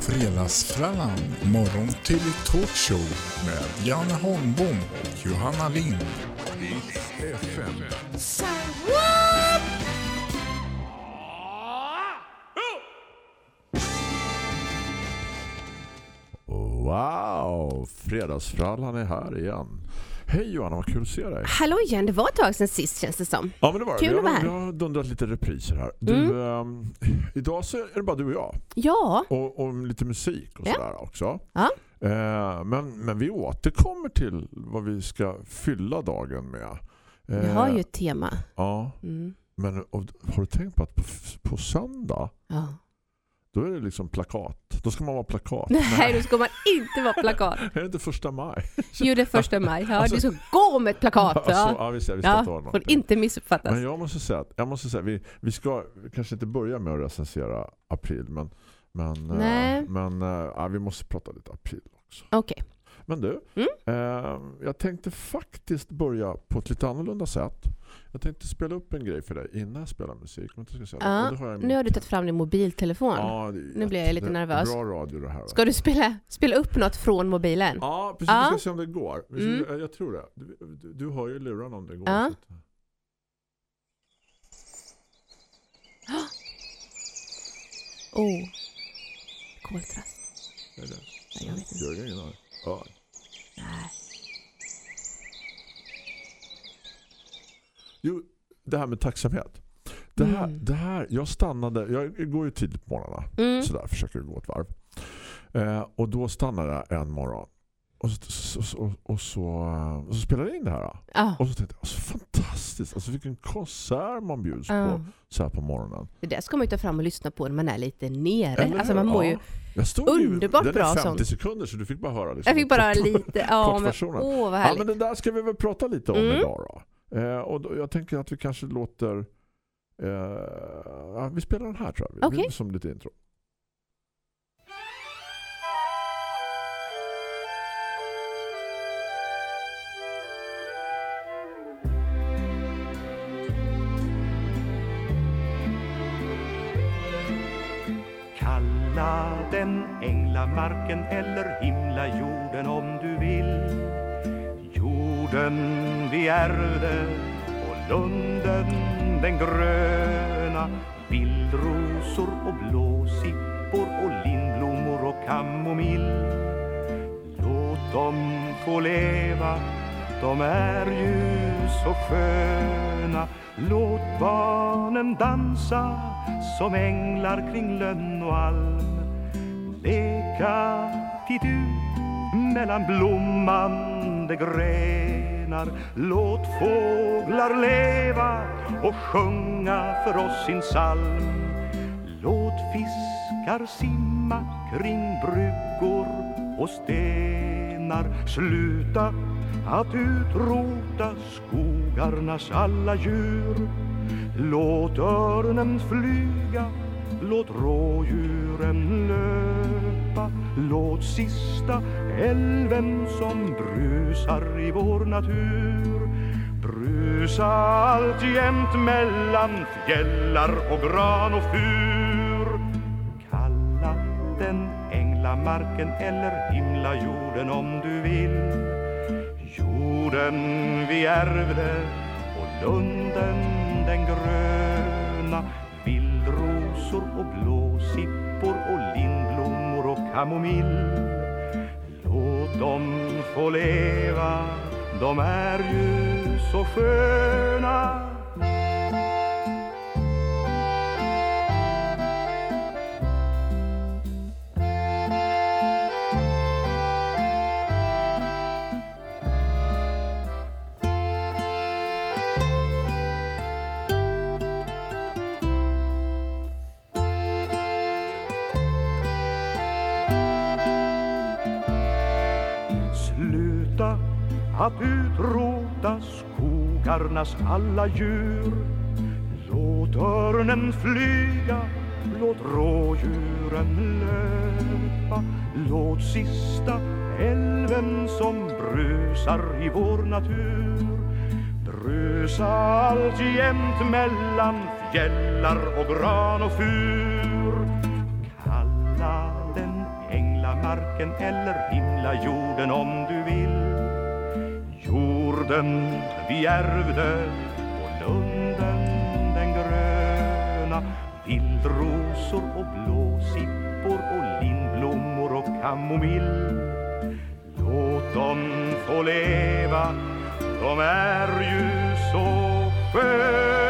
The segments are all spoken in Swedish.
Fredagsfrallan, morgon till talkshow med Janne Holmbom och Johanna Lind. FM. Wow, Fredagsfrallan är här igen. Hej Johanna, vad kul att se dig. Hallå igen, det var ett tag sedan sist känns det som. Ja, men det var. Kul Vi att vara har, här. vi har dundrat lite repriser här. Du, Mm. ehm, idag så är det bara du och jag. Ja, Och, och lite musik och Ja. sådär också. Ja. Eh, men, men vi återkommer till vad vi ska fylla dagen med. vi Eh, har ju ett tema. Ja, Mm. men och, har du tänkt på att på, på söndag Ja. Då är det liksom plakat. Då ska man vara plakat. Nej, då ska man inte vara plakat. Är det inte första maj? Jo, det är första maj. Ja, Alltså- du ska gå med ett plakat. Alltså, Ja, ja, vi ska, vi ska ja ta någonting. får inte missuppfattas. Men jag måste säga att jag måste säga, vi, vi ska kanske inte börja med att recensera april men, men, Nej. men eh, ja, vi måste prata lite april också. Okej. Men du, Mm. eh, jag tänkte faktiskt börja på ett lite annorlunda sätt. Jag tänkte spela upp en grej för dig innan jag spelar musik. Men jag ska säga, Ja, har jag Nu har du tagit fram din mobiltelefon. Ja, Nu blir jag lite nervös. Bra radio det här. Ska du spela, spela upp något från mobilen? Ja, precis. Ja. Vi ska se om det går. Mm. jag, jag tror det. Du, du, du har ju luran om det går. Ja. Oh. Koltrast. är det- Nej, jag vet inte. Ingen aning. Ja. Jo, det här med tacksamhet. Det här, Mm. det här, jag stannade, jag går ju tidigt på morgnarna. Mm. Sådär, försöker gå ett varv. Eh, och då stannade jag en morgon. Och så, så, så, och så, och så spelade jag in det här. Ja. Och så tänkte jag, alltså, fantastiskt. Alltså vilken konsert man bjuds Ja. på så här på morgonen. Det där ska man ju ta fram och lyssna på när man är lite nere. Eller Alltså man mår Ja. ju... Jag stod Underbart ju, bra Den är 50 sånt. sekunder så du fick bara höra liksom, Jag fick bara kort- lite... Ja, men åh vad Ja, härligt. men det där ska vi väl prata lite om Mm. idag då. Eh, och då, jag tänker att vi kanske låter eh, ja, vi spelar den här tror jag. Okej. Som lite intro. Kalla den änglamarken eller himlajorden om du vill Jorden vi ärvde och lunden den gröna. Vildrosor och blåsippor och lindblommor och kamomill Låt dem få leva, de är ju så sköna. Låt barnen dansa som änglar kring lönn och alm. Leka titt ut mellan blommande gräs grenar Låt fåglar leva och sjunga för oss sin psalm. Låt fiskar simma kring bryggor och stenar. Sluta att utrota skogarnas alla djur. Låt örnen flyga, låt rådjuren löpa. Låt sista älven som brusar i vår natur. Brusa alltjämt mellan fjällar och gran och fur. Kalla den änglamarken eller himlajorden om du vill. Jorden vi ärvde och lunden den gröna. Vildrosor och blåsippor och lindblommor och kamomill. Låt dem få leva, de är ju så sköna. Att utrota skogarnas alla djur. Låt örnen flyga, låt rådjuren löpa. Låt sista älven som brusar i vår natur Brusa alltjämt mellan fjällar och gran och fur. Kalla den marken eller himla jorden om du vill. Jorden vi ärvde och lunden den gröna. Vildrosor och blåsippor och lindblommor och kamomill. Låt dem få leva, de är ju så sköna.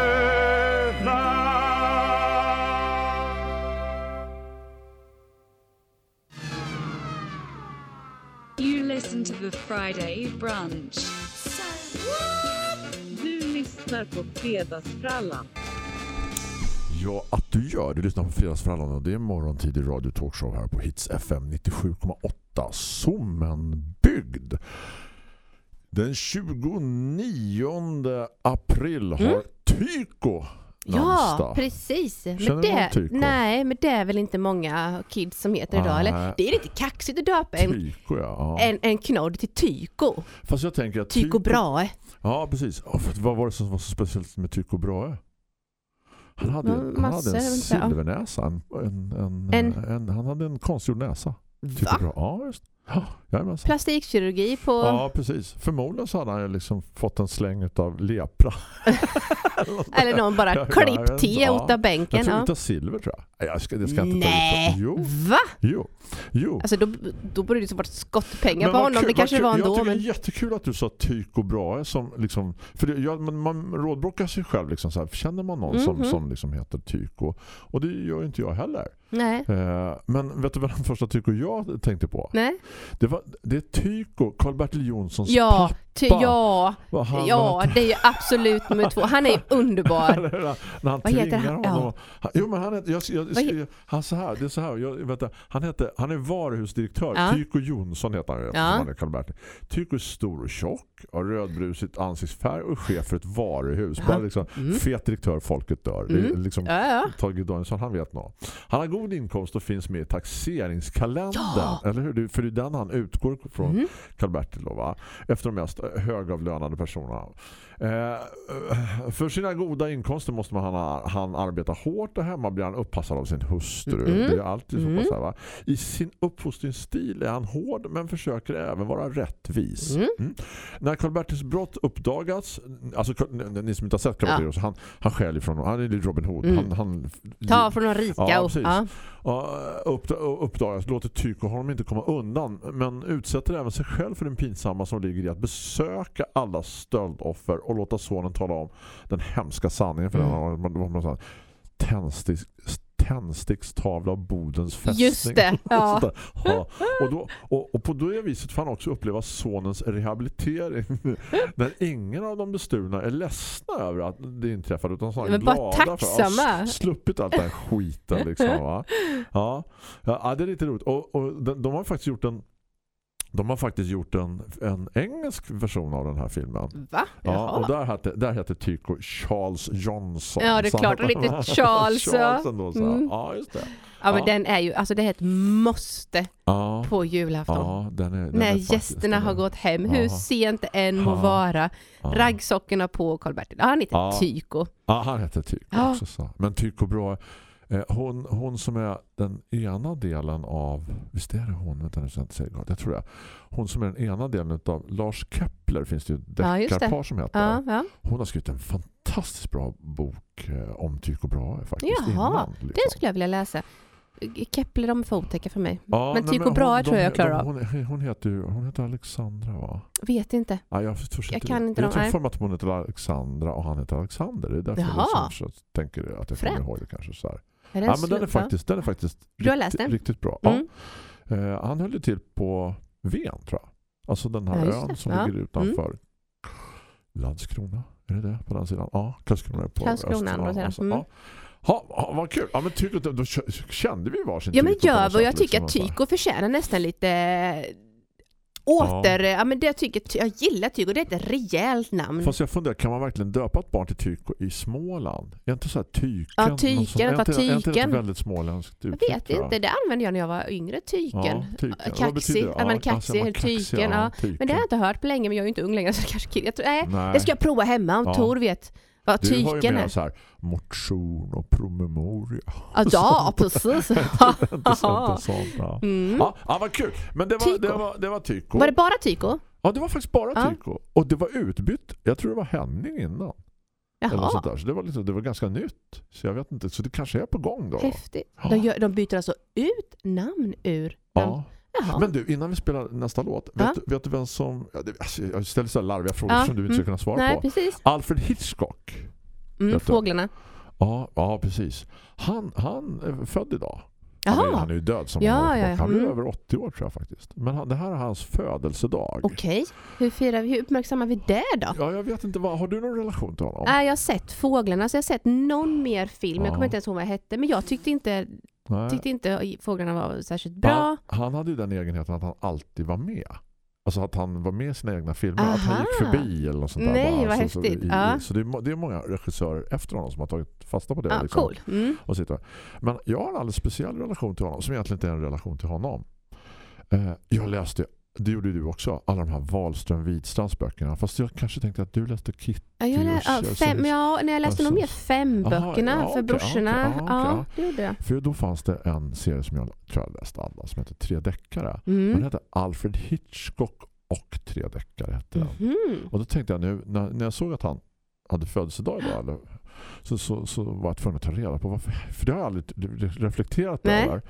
You listen to the Friday brunch. Du lyssnar på Fredagsfrallan. Ja, att du gör. Du lyssnar på Fredagsfrallan och det är morgontid i Radio Talkshow här på Hits FM 97,8 Sommenbygd. Den 29 april har Mm. Tyko Ja, precis. Men det, Tyko? nej, men det är väl inte många kids som heter idag. Eller? Nej. Det är lite kaxigt att döpa en, Tyko, ja. en, en knodd till Tyko. Fast jag tänker att Tyko Brahe. Ja, precis. För- vad var det som var så speciellt med Tycho Brahe? Han hade, Ja, han hade en silvernäsa. En, en, en, En- en, han hade en konstgjord näsa. Va? Brahe. Ja, just ja. Plastikkirurgi på... Ja, precis. Förmodligen så hade han liksom fått en släng av lepra. Eller någon bara Ja, klippt ja, till ja. utav bänken. Jag tror Ja. utav silver tror jag. Jag ska, det ska inte Nej. Jo, va? jo, jo. Alltså då, då borde det så varit skottpengar Men på honom. kul- Det kanske vad var kul. ändå. Jag tycker Men... det är jättekul att du sa Tycho Brahe som liksom, för det, ja, man, man rådbråkar sig själv liksom så här, känner man någon som, Mhm. som liksom heter Tycho och det gör ju inte jag heller. Nej. Eh, men vet du vad den första Tycho jag tänkte på? Nej. Det, var, det är Tycho, Karl-Bertil Jonssons Ja, ty, ja, ja, det är ju absolut nummer två. Han är ju underbar. när han Vad heter han? honom. Han, jo men han heter, jag, jag, jag, han så här, det är så här, jag, inte, han heter, han är varuhusdirektör. Ja. Tycho Jonsson heter han Ja. han. Tycho är stor och tjock, har rödbrusigt ansiktsfärg och chef för ett varuhus. Bara liksom, Mm. fet direktör, folket dör. Det är Mm. liksom Ja, ja. Tage Danielsson, han vet nog. Han har god inkomst och finns med i taxeringskalendern. Ja. Eller hur? För det är den han utgår från. Mm. Karl-Bertil då, va? Efter de mest högavlönade personerna. Eh, för sina goda inkomster måste man han, han arbeta hårt och hemma blir han uppassad av sin hustru. Mm. Det är alltid så Mm. pass här, va? I sin uppfostringsstil är han hård men försöker även vara rättvis. Mm. Mm. När Karl-Bertils brott uppdagats, alltså ni som inte har sett Karl-Bertil, så han, han skäl ifrån, han är Robin Hood. Mm. Han, han, Ta från de rika. Ja, och, ja. Ja, upp, uppdagas låter Tycho honom inte komma undan men utsätter även sig själv för den pinsamma som ligger i att besöka alla stöldoffer och låta sonen tala om den hemska sanningen för Mm. den har man, man, tändsticks, tändstickstavla av Bodens fästning. Just det, ja. ja. Och, då, och, och på det viset får han också uppleva sonens rehabilitering när ingen av de bestulna är ledsna över att det inträffade utan snarare Men glada för att ha tacksamma. sluppit allt den här skiten liksom va. Ja, ja det är lite roligt. Och, och de, de har faktiskt gjort en de har faktiskt gjort en, en engelsk version av den här filmen. Va? Ja, Jaha. och där heter, där heter Tycho Charles Johnson. Ja, det är klart, lite Charles. Charles ändå, så. Mm. Ja, just det. Ja, men Ja. den är ju, alltså det är ett måste Ja, på julafton. ja den är, den När är gästerna den har gått hem, hur Ja. sent det än må vara. ja. Raggsockorna på Karl-Bertil. Ja, han heter Ja. Tyko. Ja, han heter Ja. också. Så. Men Tycho Brahe, eh, hon, hon som är den ena delen av, visst är det hon, vänta nu så jag inte gott, jag tror det. Hon som är den ena delen av Lars Kepler finns det ju ett Ja, deckarpar som heter. Ja, ja. Hon har skrivit en fantastiskt bra bok eh, om Tycho Brahe faktiskt. Jaha, innan, liksom. Den skulle jag vilja läsa. Kepler de får otäcka för mig. Ja, men Tycho Brahe tror jag jag klarar av. Hon, hon, heter hon heter Alexandra va? Vet inte. Ja, jag, Jag kan inte jag tror för att hon heter Alexandra och han heter Alexander. Det är därför Jaha. jag liksom, så tänker att jag kommer ihåg det kanske så här. Är det en Ja, men den är faktiskt, den är faktiskt Du har läst den? riktigt bra. Mm. Ja. Eh, han höll till på Ven tror jag. Alltså den här Ja, ön som Ja. ligger utanför Landskrona. Är det det på den sidan? Ja, Karlskrona är på Karlskrona, öster. andra Ja, alltså, Mm. Ha, ha, vad kul. Ja, men tycker, då, kände vi varsin Ja men gör något vad jag sätt, tycker liksom, att och Tycho förtjänar nästan lite åter... Ja, men det jag tycker, jag gillar Tycho, det är ett rejält namn. Fast jag funderar, kan man verkligen döpa ett barn till Tycho i Småland? Är inte så här tyken? Ja, tyken, är inte, är inte det tyken. väldigt småländskt jag uttryck? vet tror inte, det använde jag när jag var yngre, tyken. Ja, tyken. Kaxig, är Ja, alltså, kaxig, man kaxig, tyken, ja. tyken. Men det har jag inte hört på länge, men jag är ju inte ung längre så kanske jag tror, nej, Nej. det ska jag prova hemma om Ja. Tor vet Ja, Du har ju tyken mer här. så här motion och promemoria. Ja, ja precis. Och sånt. Ja. Mm. Ja, ja, vad kul. Men det var, Tyko. det var, det var Tyko. Var det bara tyko? Ja, det var faktiskt bara Ja. Tyko. Och det var utbytt. Jag tror det var Henning innan. Något sånt Jaha, där. Så det var, liksom, det var ganska nytt. Så jag vet inte. Så det kanske är på gång då. häftigt. De, gör, de byter alltså ut namn ur namn. Ja. Jaha. Men du, innan vi spelar nästa låt. Ja. Vet, du- vet du vem som... Ja, alltså, jag ställer så larviga frågor Ja, som du inte ska mm. kunna svara Nej, på. precis. Alfred Hitchcock. Mm, fåglarna. Ja, ja precis. Han, han är född idag. Han är, han är ju död som Ja, ja, ja. han blir Mm. över 80 år tror jag faktiskt. Men han, det här är hans födelsedag. okej. Hur firar vi, hur uppmärksammar vi det då? Ja, jag vet inte. Vad, har du någon relation till honom? Nej, jag har sett fåglarna, så jag har sett någon mer film. Jag Ja. kommer inte ens ihåg vad det hette, men jag tyckte inte, Nej. tyckte inte fåglarna var särskilt bra. Han, han hade ju den egenheten att han alltid var med. Alltså att han var med i sina egna filmer. Att han gick Aha. förbi eller något sånt där. Nej, bara. vad så, så, häftigt. i- Ja. så det, är, det är många regissörer efter honom som har tagit fasta på det. Ja, liksom. cool. Mm. och. Men jag har en alldeles speciell relation till honom som egentligen inte är en relation till honom. Eh, jag läste, det gjorde du också, alla de här Wahlström Widstrands böckerna. Fast jag kanske tänkte att du läste Kit. Ja, jag lä- ja, fem, ja, när jag läste nog Alltså- mer fem-böckerna Aha, ja, för okej, brorsorna. okej, ja, Ja, okej, det gjorde jag. För då fanns det en serie som jag tror jag läste alla som heter Tre deckare. Den Mm. hette Alfred Hitchcock och Tre deckare hette den. Mhm. Och då tänkte jag nu, när, när jag såg att han hade födelsedag idag eller, så, så, så var jag tvungen att ta reda på varför. För det har jag aldrig re- reflekterat över.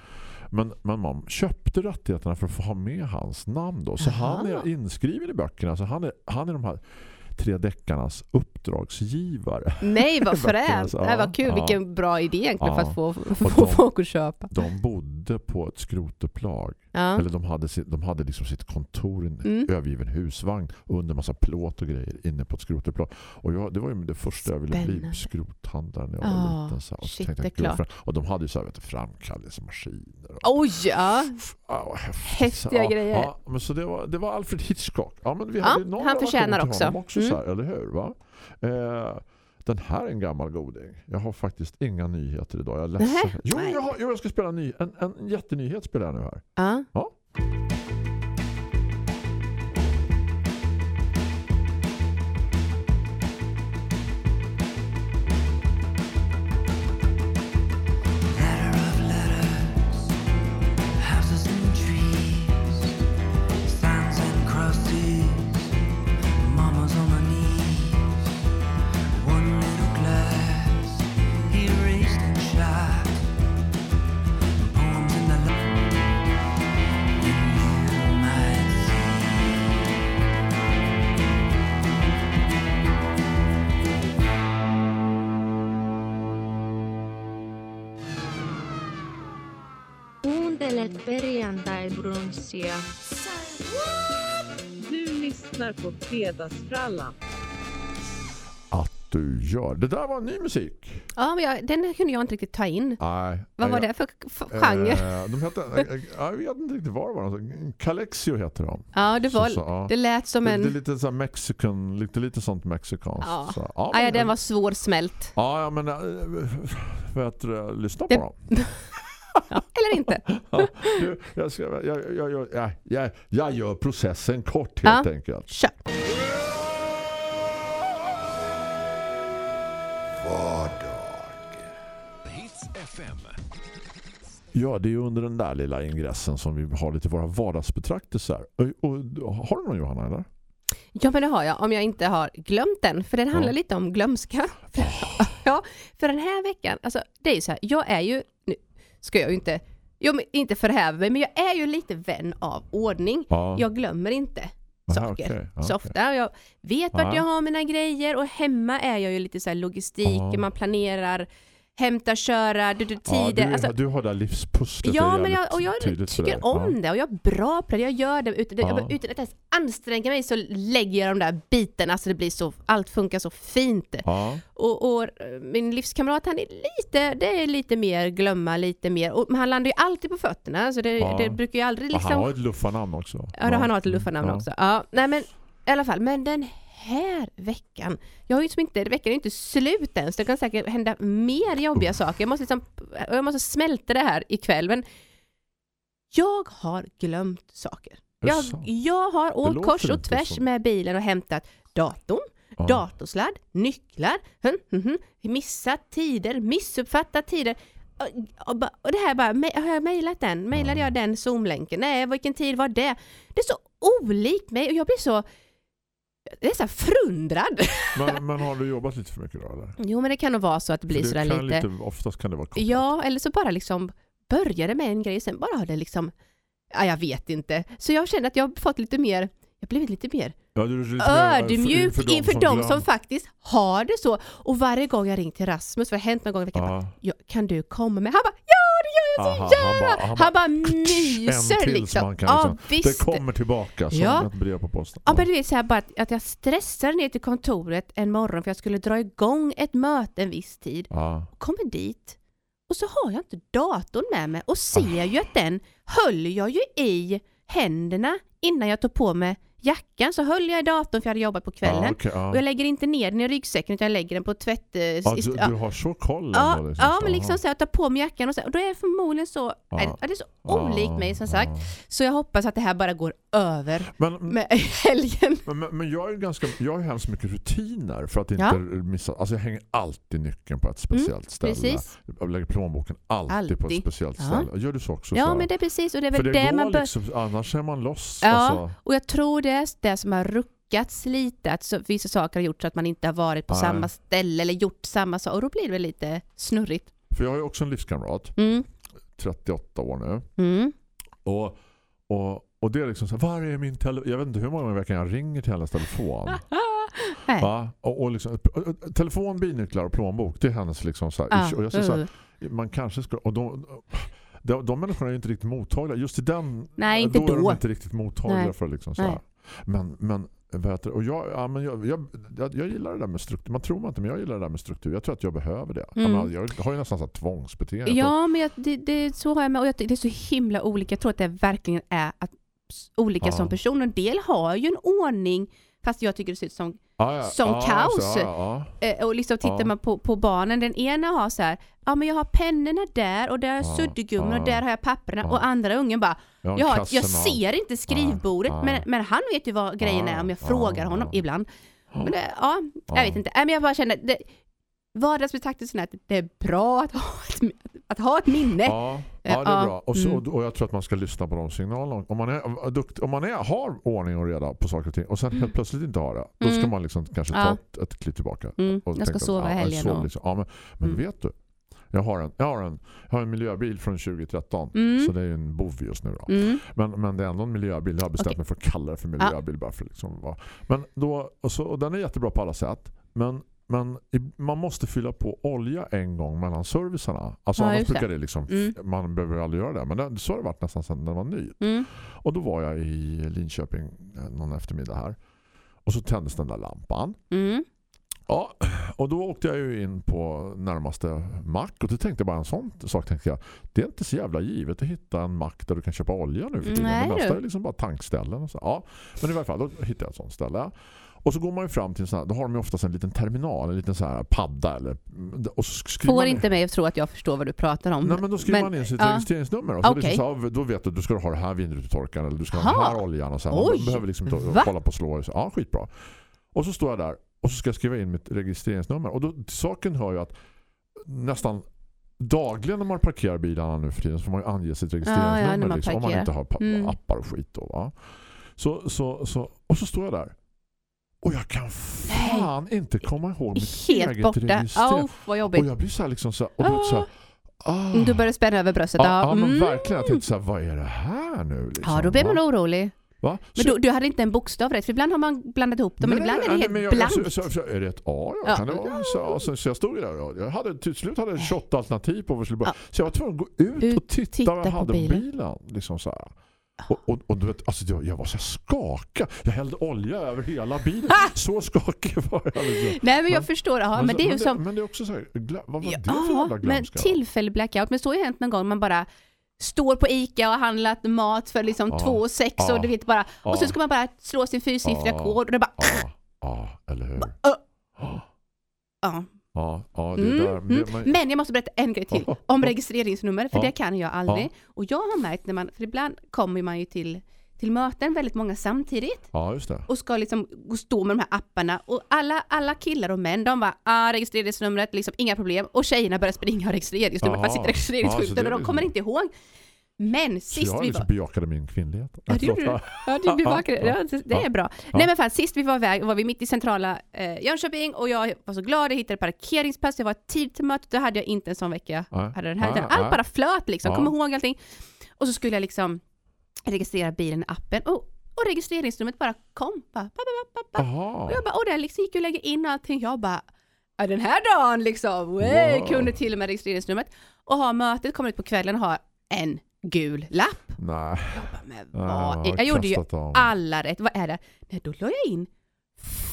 Men, men man köpte rättigheterna för att få ha med hans namn då. Så Aha. han är inskriven i böckerna. Så han är, han är de här tre deckarnas uppdragsgivare. Nej, vad fränt. så, Det här var ja, kul. ja. Vilken bra idé egentligen för Ja. att få, Och få de- folk att köpa. De bodde på ett skrotupplag. Ja. Eller de hade, de hade liksom sitt kontor i en Mm. övergiven husvagn under massa plåt och grejer inne på ett skrotupplag. Och jag, det var ju det första jag ville bli skrothandlare när jag var liten. Så och, så shit, jag, för- och de hade ju så här, vet du, framkallelsemaskiner. Och, Oj, ja. vad häftigt. Häftiga ja, grejer. Ja, men så det var, det var Alfred Hitchcock. Ja, men vi Ja, hade någon han förtjänar också. också Mm. så här, eller hur? Va? Eh, den här är en gammal goding. Jag har faktiskt inga nyheter idag. Jag är ledsen. Jo, jag, har, jo, jag ska spela en, ny, en, en jättenyhet spelar jag nu här. Ja. Ja. Perjantai-brunssia. Du lyssnar på Fredagsfrallan. Att du gör. Det där var ny musik. ja, men jag, den kunde jag inte riktigt ta in. Nej. Vad var nej, det för, för genre? Eh, de heter, eh, jag vet inte riktigt var det var. Calexio heter de. Ja, det, var, Så- så, ja. det lät som Det, en... det är lite så mexican, lite, lite sånt mexikanskt. Ja. Så, ja, Ja, ja, men- den var svårsmält. Ja, ja, men äh, vet du, lyssna Det- på dem. Ja, eller inte. Ja, jag, ska, jag, jag, jag, jag, gör processen kort helt Ja. enkelt. Kör. Ja, det är ju under den där lilla ingressen som vi har lite våra vardagsbetraktelser. Och, och, har du någon Johanna eller? Ja, men det har jag. Om jag inte har glömt den. För den handlar Ja. lite om glömska. ja, för den här veckan, alltså det är ju så här, jag är ju, nu ska jag ju inte, men inte förhäva mig, men jag är ju lite vän av ordning. Ja. Jag glömmer inte Aha, saker okej, ja, så ofta. Jag vet vart Ja. jag har mina grejer och hemma är jag ju lite så logistik, Ja. man planerar, hämta, köra, du, du, Ja, tider. du, alltså, du har det livspusslet. Ja, men jag, och jag tycker om det och jag är bra på det. Jag gör det utan, Ja. jag, utan att ens anstränga mig så lägger jag de där bitarna så det blir så, allt funkar så fint. Ja. Och, och eh, min livskamrat han är lite, det är lite mer glömma lite mer. Och, men han landar ju alltid på fötterna så det, Ja. det brukar ju aldrig Och liksom... Han har ett luffarnamn också. Ja, han har ett luffarnamn Ja. också. Ja, nej men i alla fall, men den här veckan, jag har ju liksom inte, veckan är ju inte slut än, så det kan säkert hända mer jobbiga saker. Jag måste liksom, jag måste smälta det här ikväll, men jag har glömt saker. Jag, jag har åkt kors och tvärs med bilen och hämtat datorn, Ja. datorsladd, nycklar, hm, hm, hm, missat tider, missuppfattat tider. Och, och, och det här bara, "Me- har jag mejlat den? Mejlade jag den Zoom-länken? Nej, vilken tid var det? Det är så olikt mig och jag blir så, jag är så förundrad. Men, men har du jobbat lite för mycket då eller? Jo men det kan nog vara så att det blir sådär det kan lite, lite... Oftast kan det vara kopplat. ja eller så bara liksom började med en grej och sen bara har det liksom, ja jag vet inte. Så jag känner att jag har fått lite mer, jag blivit lite mer Ja, ödmjuk för- inför de som, glöm- faktiskt har det så. Och varje gång jag ringt till Rasmus, för det har hänt någon gång i veckan, bara, ja, kan du komma med? Han bara, ja det gör jag så Aha, gärna! han bara- han Han bara, myser liksom. kan Ja liksom- visst. Det kommer tillbaka som Ja. ett brev på posten. Ja men du vet så här bara att, att jag stressade ner till kontoret en morgon för jag skulle dra igång ett möte en viss tid. Ja. Kommer dit och så har jag inte datorn med mig och ser ju att den höll jag ju i händerna innan jag tog på mig jackan så höll jag i datorn för jag hade jobbat på kvällen. Ja, okej, ja. Och jag lägger inte ner den i ryggsäcken utan jag lägger den på tvätt... eh, Ja, du, du har så koll Ja, ändå, ja, men så, liksom så här, jag tar på mig jackan och, så, och då är det förmodligen så, Ja. ja, det är så olikt mig som sagt. Så jag hoppas att det här bara går över Men, med helgen. men, men- men jag är ganska jag har hemskt mycket rutiner för att inte missa. Alltså jag hänger alltid nyckeln på ett speciellt ställe. Precis. Jag lägger plånboken alltid, på ett Alltid. speciellt ställe. Gör du så också? Ja Sara? men det är precis och det är för väl det det, går man bör... liksom, annars är man loss. Ja, Alltså. och jag tror det är det som har ruckats lite, att så, vissa saker har gjort så att man inte har varit på Nej. samma ställe eller gjort samma sak och då blir det lite snurrigt. För jag har ju också en livskamrat, Mm. 38 år nu. Mm. Och, och, och det är liksom så här, var är min telefon? Jag vet inte hur många veckan jag ringer till hennes telefon. Va? Och, och liksom, telefon, bilnycklar och plånbok, det är hennes liksom så här. Ja, Och jag säger så här, uh. man kanske ska och de, de, de människorna är ju inte riktigt mottagliga just i den Nej, inte då är de då. inte riktigt mottagliga Nej. för liksom så här. Men men och jag, ja, men jag, jag, jag, jag gillar det där med struktur. Man tror man inte, men jag gillar det där med struktur. Jag tror att jag behöver det. Mm. Jag, menar, jag har ju nästan så tvångsbeteende. Ja, men jag, det, det, så har jag med och det är så himla olika. Jag tror att det verkligen är att olika Ja. som person. En del har ju en ordning fast jag tycker det ser ut som Ja, ja, som ja, kaos. Eh, och liksom tittar man på, på barnen, den ena har så här, ja men jag har pennorna där och där har jag Ja, suddgummin och där har jag papperna och andra ungen bara, Jag har jag ser inte skrivbordet. Men, men han vet ju vad grejen är om jag ja, frågar honom ibland. Men det, ja, jag Ja. vet inte. Nej, men jag bara känner, det, vardagsbetraktelsen att det är bra att ha ett, att ha ett minne. Ja, ja, det är Ja, bra. Och, så, mm. och jag tror att man ska lyssna på de signalerna. Om man, är, dukt, om man är, har ordning och reda på saker och ting och sen helt plötsligt inte har det, då ska Mm. man liksom kanske ta Ja. ett, ett kliv tillbaka. Mm, Och jag ska att, sova ja, jag helgen. och- Liksom. Ja, men men Mm. vet du? Jag har, en, jag, har en, jag har en miljöbil från 2013 Mm. så det är ju en bov just nu då. Mm. Men, men det är ändå en miljöbil. Jag har bestämt Okej. mig för att kalla det för miljöbil. Bara för liksom, men då, och, så, och den är jättebra på alla sätt. Men, men man måste fylla på olja en gång mellan servicerna. Alltså Ja, annars brukar det liksom, Mm. man behöver aldrig göra det. Men det, så har det varit nästan sedan den var ny. Mm. Och då var jag i Linköping eh, någon eftermiddag här. Och så tändes den där lampan. Mm. Ja, och då åkte jag ju in på närmaste mack och då tänkte jag bara en sån sak tänkte jag, det är inte så jävla givet att hitta en mack där du kan köpa olja nu för tiden. Nej, det mesta är liksom bara tankställen och så. Ja, men i alla fall då hittade jag ett sånt ställe. Och så går man ju fram till en sån här, då har de ju oftast en liten terminal, en liten så här padda eller och så Får inte mig att tro att jag förstår vad du pratar om. Nej men då skriver Men- man in sitt ja. registreringsnummer och så Okej. liksom så, här, då vet du att du ska ha det här vindrutetorkaren eller du ska ha den här oljan och så här. Man Oj. behöver liksom inte kolla på slå. Ja, skitbra. Och så står jag där och så ska jag skriva in mitt registreringsnummer och då saken hör ju att nästan dagligen när man parkerar bilarna nu för tiden så får man ju ange sitt registreringsnummer Ja, ja, man liksom, om man inte har Mm. appar och skit då va. Så, så, så, och så står jag där och jag kan fan inte komma ihåg mitt Helt eget borta. registrering. Oh, vad jobbigt. och jag blir så här liksom så här, och då så här, ah. Du börjar spänna över bröstet. Ja, ja men Mm. verkligen. Jag tänkte så här, vad är det här nu? Liksom, Ja, då blir man orolig. Va? Men Så- du, du hade inte en bokstav rätt, för ibland har man blandat ihop dem, men Nej, ibland nej, är det nej, helt men jag- blankt. Så, så, så, är det ett A? Ja, Ja. Kan det vara? Så, så, så jag stod ju där. och Jag hade, till slut hade jag 28 alternativ på vad jag skulle börja. Ja. Så jag var tvungen att gå ut, Ut, och titta, titta vad jag på hade bilen. på bilen. Liksom så här. Och, och, och du vet, alltså jag, jag var så här skakad. Jag hällde olja över hela bilen. så skakig var jag. Liksom. Nej, men jag Men- förstår. Ja, men, så- det är ju som... men det är också så här, vad var det för Ja, jävla men tillfällig blackout. Men så har ju hänt någon gång man bara står på Ica och har handlat mat för liksom Ja. två och sex Ja. och du vet bara Ja. och så ska man bara slå sin fyrsiffriga Ja. kod och det bara Ja, ja, eller hur? Ja, ja. ja, ja det Mm, där. mm. Man, Men jag måste berätta en grej till Ja. om registreringsnummer för Ja. det kan jag aldrig. Och jag har märkt när man, för ibland kommer man ju till till möten väldigt många samtidigt Ja, och ska liksom stå med de här apparna och alla, alla killar och män de bara ah, registreringsnumret, liksom inga problem och tjejerna börjar springa och registreringsnumret, bara sitter Ja, registreringsskylten är och de kommer inte ihåg. Men sist jag vi liksom var... bejakade min kvinnlighet. Ja, det gjorde du. Ja, du, Ja, ja, Ja, det, det ja. är bra. Nej men fan, sist vi var iväg var vi mitt i centrala eh, Jönköping och jag var så glad, jag hittade parkeringspass, jag var tid till mötet, då hade jag inte en sån vecka hade den här, utan allt bara flöt liksom, Ja. kom ihåg allting. Och så skulle jag liksom registrera bilen i appen och, och registreringsnumret bara kom. Bara, ba, ba, ba. Och jag bara, och där liksom gick jag och lägga in allting. Jag bara, ja, den här dagen liksom, Wow. kunde till och med registreringsnumret. Och ha mötet, kommer ut på kvällen och har en gul lapp. Nej. Jag bara, men Ja, vad? jag Jag gjorde ju av. alla rätt. Vad är det? Nej, då la jag in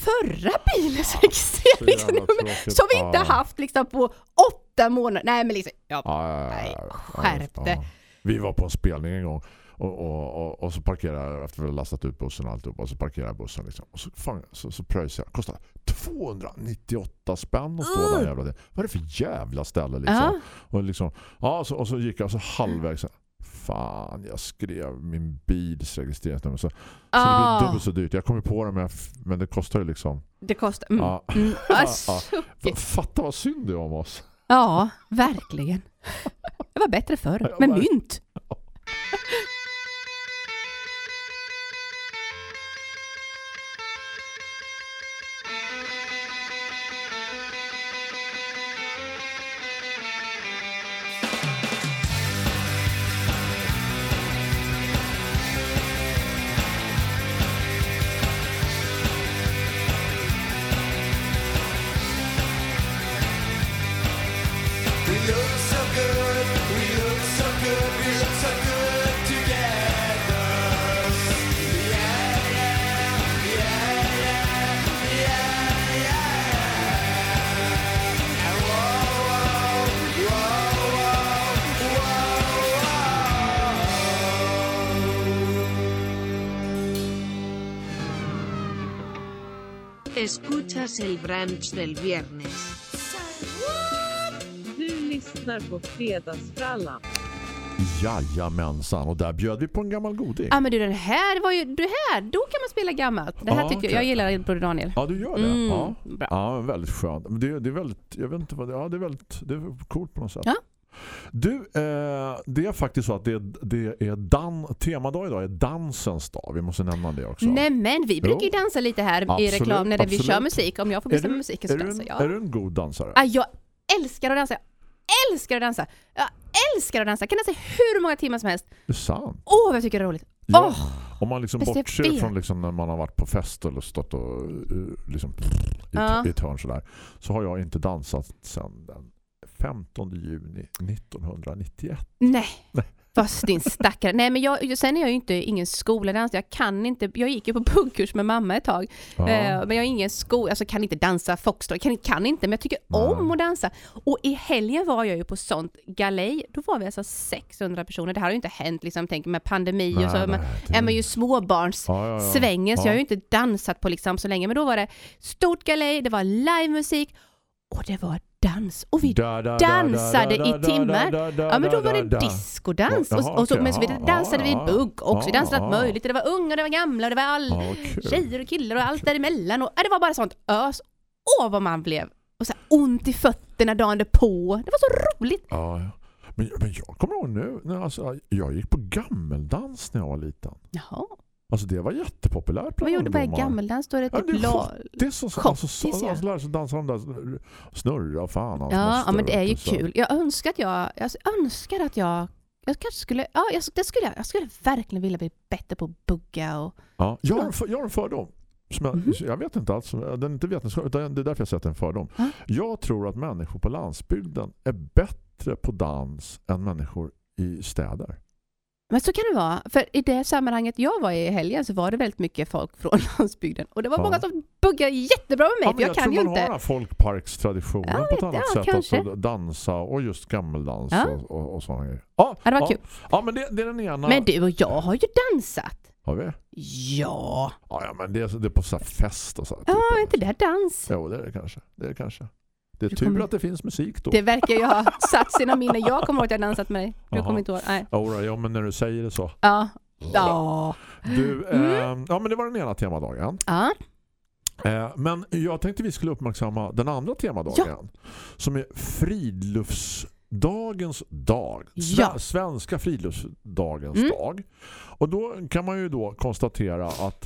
förra bilens jävla registreringsnummer som vi inte Ja. haft liksom på åtta månader. Nej men liksom, ja, Ja, ja, ja, Nej, ja, skärp ja. dig. Vi var på en spelning en gång och, och, och, och så parkerade jag efter vi hade lastat ut bussen och alltihop och så parkerade jag bussen liksom. och så, fan, så, så pröjsade jag. Kostade 298 spänn att stå där Uh. jävla det. Vad är det för jävla ställe liksom? Ja. Och, liksom ja, så, och så gick jag så halvvägs Fan, jag skrev min bils registreringsnummer så, så det Ah. blev dubbelt så dyrt. Jag kom ju på det men, det kostar ju liksom det kostar. Mm. Ja. Mm. Ja, Ah, ja. Fatta vad synd det är om oss. Ja, verkligen. Det var bättre förr, med mynt. Escuchas el brunch del viernes. Du lyssnar på Fredagsfrallan. Jajamensan, och där bjöd vi på en gammal goding. Ja men du den här var ju, det här, då kan man spela gammalt. Det här Ja, tycker jag, okej. jag gillar Broder Daniel. Ja, du gör det. Mm, ja. bra. ja, väldigt skönt. Det, det är väldigt, jag vet inte vad det ja, det är väldigt, det är coolt på något sätt. Ja. Du, eh, det är faktiskt så att det, det är dan, temadag idag är dansens dag. Vi måste nämna det också. Nej men vi brukar ju Jo. dansa lite här i Absolut, reklam när vi kör musik. Om jag får bestämma du, musiken så dansar en, jag. är du en god dansare? Ah, jag älskar att dansa. Jag älskar att dansa. Jag älskar att dansa. Jag kan dansa hur många timmar som helst. Det är sant. Åh, vad jag tycker det är roligt. Ja. Åh, Om man liksom bortser från liksom när man har varit på fest eller stått och eh, liksom i, Ja. i ett hörn sådär, så har jag inte dansat sedan den 15 juni 1991. nej. Nej. Fast din stackare. Nej men jag, sen är jag ju inte ingen skoladans. Jag kan inte, jag gick ju på buggkurs med mamma ett tag. Ja. Eh, men jag är ingen sko, alltså kan inte dansa foxtrot, kan, kan inte, men jag tycker Nej. om att dansa. Och i helgen var jag ju på sånt galej, då var vi alltså 600 personer. Det här har ju inte hänt liksom, tänk med pandemi och så. Nej, Men, nej, det- är man ju småbarns Ja, ja, så Ja. jag har ju inte dansat på liksom så länge. Men då var det stort galej, det var livemusik och det var dans. Och vi Da, da, da, dansade da, da, i timmar. Ja men då var det da, da. diskodans. Ja, och, och så, men så dansade vi bugg också. Vi dansade allt möjligt. Det var unga, det var gamla, det var all, tjejer och killar och allt däremellan. Och, ja, det var bara sånt ös. Åh vad man blev. Och så här, ont i fötterna dagen på. Det var så roligt. Ja, ja. Men, men jag kommer ihåg nu, när, alltså, jag gick på gammeldans när jag var liten. Jaha. Alltså det var jättepopulärt Vad gjorde ungdomar. gammeldans? Då är det Ja, typ det är la... Det är så, alltså, Schottis, så, ja. alltså, lär sig dansa de där snurra och fan. allt Ja, ja, men det är ju så. kul. Jag önskar att jag, jag önskar att jag, jag kanske skulle, ja, jag, det skulle, jag jag skulle verkligen vilja bli bättre på att bugga och, Ja, jag, har jag har en fördom. Som jag, Mhm. jag vet inte alls, den är inte vetenskaplig, utan det är därför jag säger att det är en fördom. Ja. Jag tror att människor på landsbygden är bättre på dans än människor i städer. Men så kan det vara. För i det sammanhanget jag var i helgen så var det väldigt mycket folk från landsbygden. Och det var Ja. många som buggade jättebra med mig, Ja, för men jag, kan tror ju man inte. har den här folkparkstraditionen Ja, på ett annat ja, sätt. kanske. Att dansa och just gammeldans Ja. och, och, och sådana grejer. Ja, det var ja. kul. Ja, men det, det är den ena. Men du och jag har ju dansat. Har vi? Ja. Ja, ja men det är, det är på så här fest och så. Ja, typ. inte det dans? Jo, det är det kanske. Det är det kanske. Det är Du tur kommer- att det finns musik då. Det verkar ju ha satt sina minnen. Jag kommer ihåg att jag dansat med dig. Jaha. kommer inte ihåg. Nej. Ja, ja, men när du säger det så. Ja. Ja. Du, eh, ja men det var den ena temadagen. Ja. Eh, men jag tänkte vi skulle uppmärksamma den andra temadagen. Som är fridluftsdagens dag. Ja. Svenska fridluftsdagens Mm. dag. Och då kan man ju då konstatera att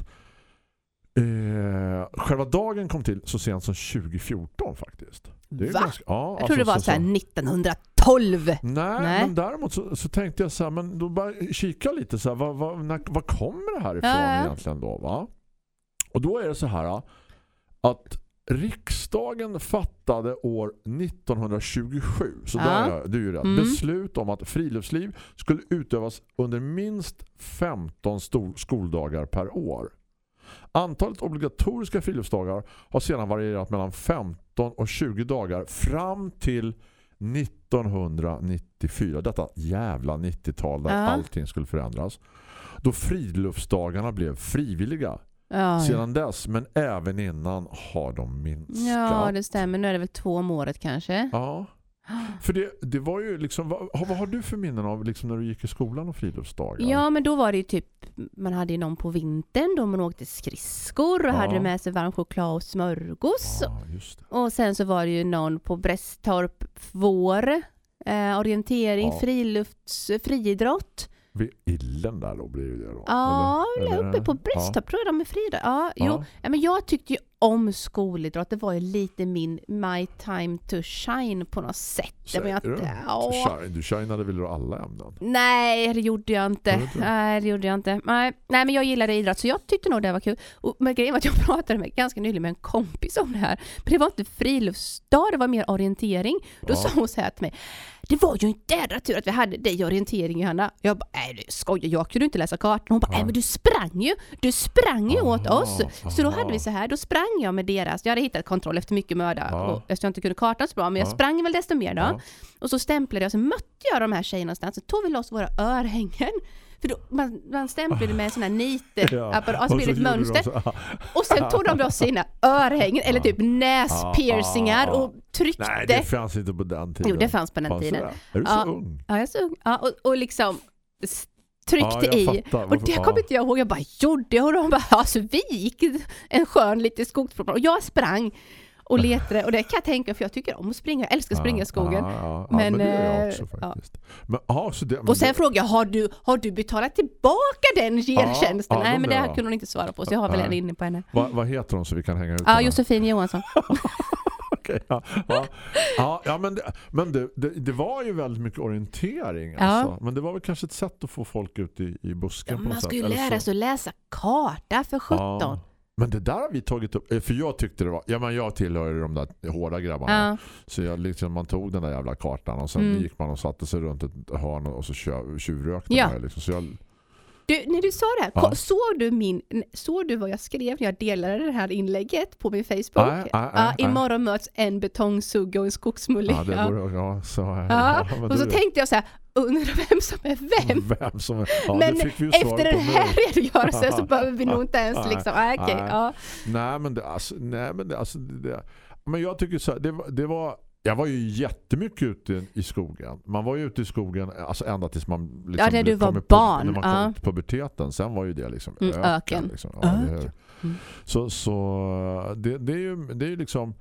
eh, själva dagen kom till så sent som 2014 faktiskt. Det är Va? ganska- ja, Jag tror det alltså, var så- så här 1912. Nej, Nej. men däremot så, så tänkte jag så här, men då bara kika lite så här, vad, vad, när, vad kommer det här ifrån Ja, egentligen då va? Och då är det så här att riksdagen fattade år 1927 så Ja. där är, det är ju rätt, Mm. beslut om att friluftsliv skulle utövas under minst 15 stor, skoldagar per år. Antalet obligatoriska friluftsdagar har sedan varierat mellan 15 och 20 dagar fram till 1994. Detta jävla 90-tal där Ja. allting skulle förändras. Då friluftsdagarna blev frivilliga. Ja, Sedan dess, men även innan har de minskat. ja, det stämmer. Nu är det väl två om året kanske. Ja. För det, det var ju liksom, vad, vad har du för minnen av liksom när du gick i skolan och friluftsdagar? Ja, men då var det ju typ, man hade ju någon på vintern då man åkte skridskor och Ja. hade med sig varm choklad och smörgås. Ja. Och sen så var det ju någon på Brästorp vår, eh, orientering, Ja. frilufts, friidrott. Vid Illen där då blir det då? Ja, Eller- eller uppe på Brästorp tror jag de är friidrott. Ja, jo. Ja. Ja, men jag tyckte ju om skolidrott. Det var ju lite min my time to shine på något sätt. Det var jag Säger du? ja. Du, shinade väl ur alla ämnen? Nej, det gjorde jag inte. Nej, det gjorde jag inte. Nej, nej, men jag gillade idrott så jag tyckte nog det var kul. Och, men grejen var att jag pratade med, ganska nyligen med en kompis om det här. Men det var inte friluftsdag, det var mer orientering. Då Ja. sa hon så här till mig. Det var ju inte jädra tur att vi hade dig i orientering Johanna. Jag bara, nej du skojar, jag kunde inte läsa kartan. Hon bara, nej men du sprang ju. Du sprang ju åt oss. Så då hade vi så här, då sprang jag med deras, jag hade hittat kontroll efter mycket möda. Och eftersom jag inte kunde kartan så bra, men jag Ja. sprang väl desto mer då. Och så stämplade jag, så mötte jag de här tjejerna någonstans, så tog vi loss våra örhängen. För då, man, man stämplade med en sån här nitapparat, det ett mönster. så- Och sen tog de loss sina örhängen, eller typ näspiercingar Ja, ja, ja. och tryckte. Nej, det fanns inte på den tiden. Jo, det fanns på den Fanns det tiden. det? Är du Ja. så ung? Ja, jag är så ung. Ja, och, och liksom tryckte Ja, i. fattar. Och det ja. kommer inte jag ihåg. Jag bara gjorde jag och de bara, alltså vi gick en skön liten skogspromenad och jag sprang och letade och det kan jag tänka för jag tycker om att springa, jag älskar att springa i skogen. Ja, ja, ja. Men, Men, det gör jag eh, också ja. faktiskt. Men, ja, så det, men Och sen det, frågade jag, har du, har du betalat tillbaka den ertjänsten? ja, Nej, men det är här kunde hon inte svara på, så jag har väl en inne på henne. vad, vad heter de så vi kan hänga ut Ja? Josefin Johansson. Okej, ja, ja, ja, ja, men, det, men det, det, det var ju väldigt mycket orientering. Ja. Alltså. Men det var väl kanske ett sätt att få folk ut i, i busken på något Man ska ju lära sig att läsa karta för 17. Ja. Men det där har vi tagit upp. eh, För jag tyckte det var... Ja, men jag tillhör ju de där hårda grabbarna. Ja. Så jag, liksom, man tog den där jävla kartan och sen Mm. gick man och satte sig runt ett hörn och så tjuvrökte Ja. man. Liksom. Så jag, Du, när du sa det här, Ja. såg, du min, såg du vad jag skrev när jag delade det här inlägget på min Facebook? Nej, nej, ja, nej. imorgon möts en betongsugga och en skogsmulle. ja, det vore, ja, så, Ja, och så tänkte jag så här, undrar vem som är vem? Vem som, ja, Men Efter den på här redogörelsen så behöver vi nog inte ens Nej, liksom, ah, okej, nej. ja. Nej, men det, alltså, nej, men det, alltså, det, men jag tycker så här, det, det var jag var ju jättemycket ute i skogen. Man var ju ute i skogen alltså ända tills man liksom Ja, när du var barn, När man kom till puberteten. Sen var ju det liksom Mm, öken. öken. Liksom. Ja, Öken. Mm. Så, så det, det, är ju, det är ju liksom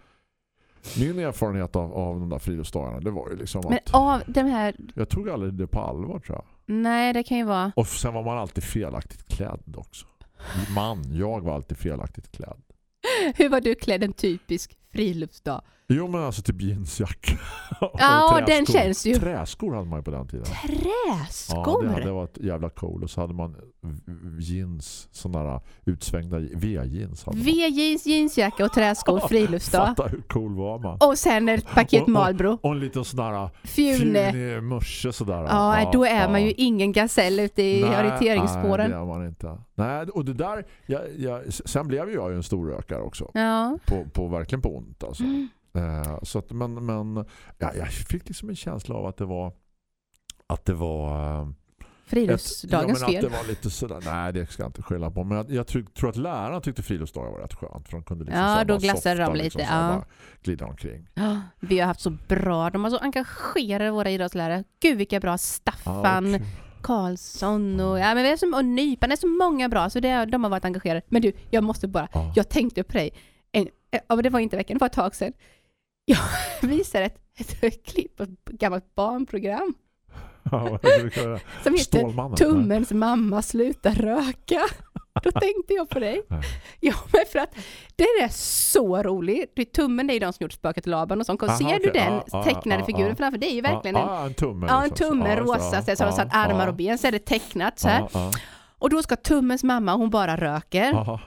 min erfarenhet av, av de där friluftsdagarna det var ju liksom Men att av den här, jag tog aldrig det på allvar tror jag. nej det kan ju vara, Och sen var man alltid felaktigt klädd också. Man, jag var alltid felaktigt klädd. hur var du klädd en typisk friluftsdag? Jo men alltså typ jeansjacka. Och Ja, den träskor. känns ju- Träskor hade man ju på den tiden. Ja, Träskor? det hade varit jävla cool. Och så hade man jeans, sådana där utsvängda V-jeans. V-jeans, jeansjacka och träskor, friluftsdag. Fatta hur cool var man? Och sen ett paket Och- och- Marlboro. Och en liten sån där Fjune. fjunig musche sådär. Ja, då är man ju ingen gasell ute i Nej, orienteringsspåren. Nej, det är man inte. Nej, och det där, jag, jag, sen blev jag ju en stor rökare också. Ja. På, på verkligen på ont alltså. Mm. Eh, så att, men, men ja, jag fick liksom en känsla av att det var att det var eh, Friluftsdagens ja, men fel. Att det var lite sådär, nej det ska jag inte skylla på. Men jag, jag tror, tror att lärarna tyckte friluftsdagar var rätt skönt. För de kunde liksom Ja, då glassade de softa, lite, Liksom, ja. glida omkring. Ja, Vi har haft så bra, de har så engagerade våra idrottslärare. Gud vilka bra Ja, Staffan, okej. Karlsson och, ja, men vi är så, och Nypan, det är så många bra, så det, de har varit engagerade. Men du, jag måste bara, Ja. jag tänkte på dig, en, ja, det var inte veckan, det var ett tag sedan. Jag visade ett, ett klipp på ett gammalt barnprogram Ja, som heter Stålmannen. Tummens mamma slutar röka. Då tänkte jag på dig. Ja, men för att det är så roligt. Tummen är ju de som gjort Spöket Laban och sånt. Aha, Ser okej. du den ja, tecknade ja, figuren ja. framför? Det är ju verkligen en, ja, en tumme. ja, en liksom. tumme rosa, så, så har de satt armar och ben, så är det tecknat så här. Och då ska tummens mamma, hon bara röker.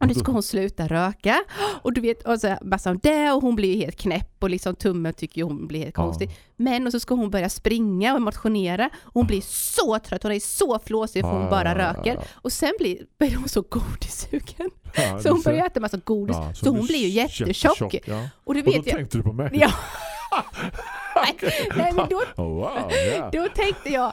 Och nu ska hon sluta röka. Och du vet, och så massa om det och hon blir ju helt knäpp och liksom tummen tycker hon blir helt Ja. konstig. Men och så ska hon börja springa och motionera. Och hon blir så trött, hon är så flåsig för hon Ja, bara ja, ja, röker. ja. Och sen blir, blir hon så godissugen. Ja, Så hon börjar äta massa godis. Ja, så hon blir ju jättetjock. Ja. Och du Och då vet jag... tänkte du på mig? Ja. Nej, men då, wow, yeah. då tänkte jag,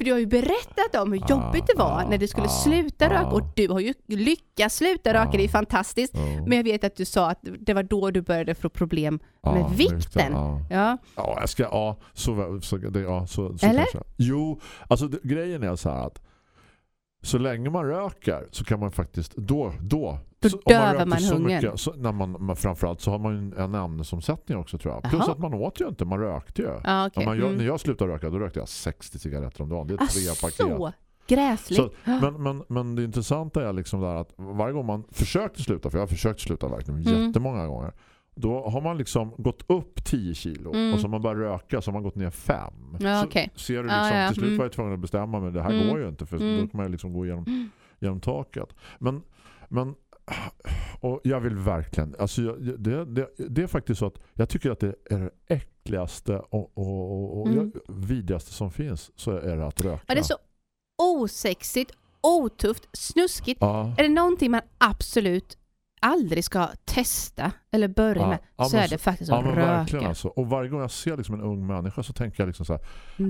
för du har ju berättat om hur jobbigt det var ah, när du skulle ah, sluta röka ah. och du har ju lyckats sluta röka, det är fantastiskt. Men jag vet att du sa att det var då du började få problem med vikten. ja. Ja. Ja, jag ska, ja, så, så, det, ja, så, så Eller? kanske. Jo, alltså grejen är så här att så länge man röker så kan man faktiskt då, då, Då så, om man dövar man så hungern. mycket, så, när man, man, framförallt så har man en, en ämnesomsättning också tror jag. Plus Jaha. att man åt ju inte, man rökte ju. Okej. Om man, Mm. När jag slutade röka då rökte jag 60 cigaretter om dagen. Det är Ah, tre paket. så gräsligt. Så, men, men, men det intressanta är liksom där att varje gång man försökte sluta, för jag har försökt sluta verkligen Mm. jättemånga gånger, då har man liksom gått upp 10 kilo Mm. och så har man börjat röka så har man gått ner 5. Ja, så okej. ser du liksom, ja, till slut mm. var jag tvungen att bestämma men det här Mm. går ju inte för Mm. då kan man liksom gå igenom, genom taket. Men, men och jag vill verkligen alltså jag, det, det, det är faktiskt så att jag tycker att det är det äckligaste och, och, och, Mm. vidrigaste som finns så är det att röka. Ja, det är så osexigt, otufft, snuskigt. Ja. Är det någonting man absolut aldrig ska testa eller börja Ja, med ja, så men är det så- faktiskt Ja att men verkligen röka. alltså. Och varje gång jag ser liksom en ung människa så tänker jag liksom så här,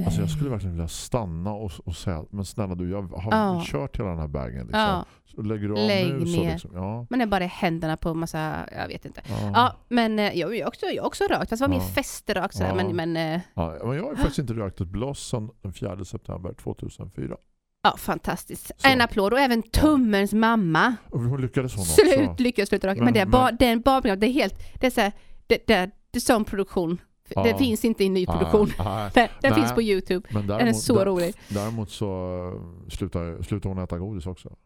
alltså jag skulle verkligen vilja stanna och, och säga, men snälla du, jag har Ja. kört hela den här vägen liksom. Ja, Så lägger du av Lägg nu så ner. liksom, ja. man är bara händerna på massa, jag vet inte. Ja. Ja, men eh, jag har också, jag också rökt, fast det var mer Ja. festerök sådär, Ja. men, men eh, Ja, men jag har faktiskt inte rökt ett bloss sedan den 4 september 2004. Ja, fantastiskt. Så. En applåd och även tummens mamma. Och hon lyckades hon också. Slut, lyckas sluta röka. Men, det är men- den barnprogram, det är helt, det är såhär, det, det, det är sån produktion. Ja. Det finns inte i nyproduktion. Ja, nej. Den, Nej. finns på Youtube. Men Den är däremot, så rolig. däremot så slutar, slutar hon äta godis också.